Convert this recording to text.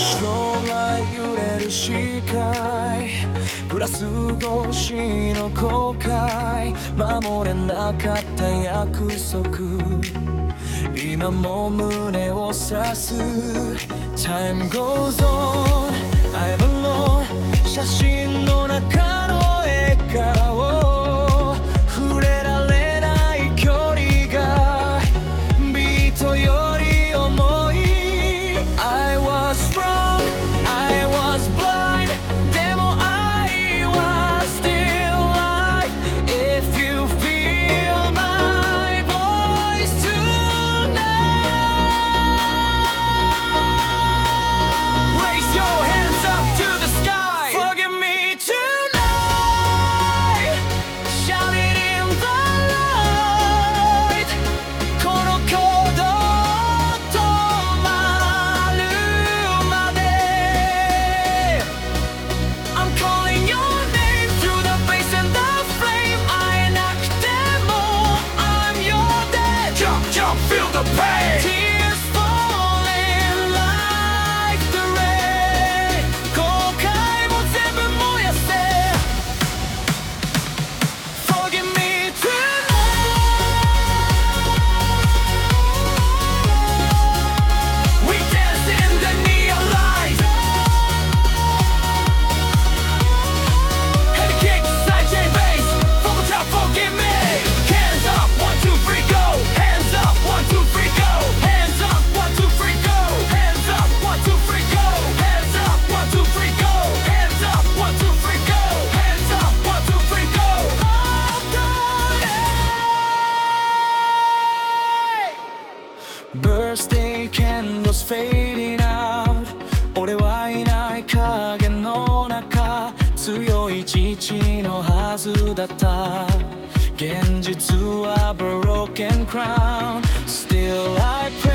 白が揺れる視界。プラス越しの後悔。守れなかった約束。今も胸を刺す。Time goes on I'm alone 写真の fading out 俺はいない影の中強い父のはずだった現実は broken crown Still I pray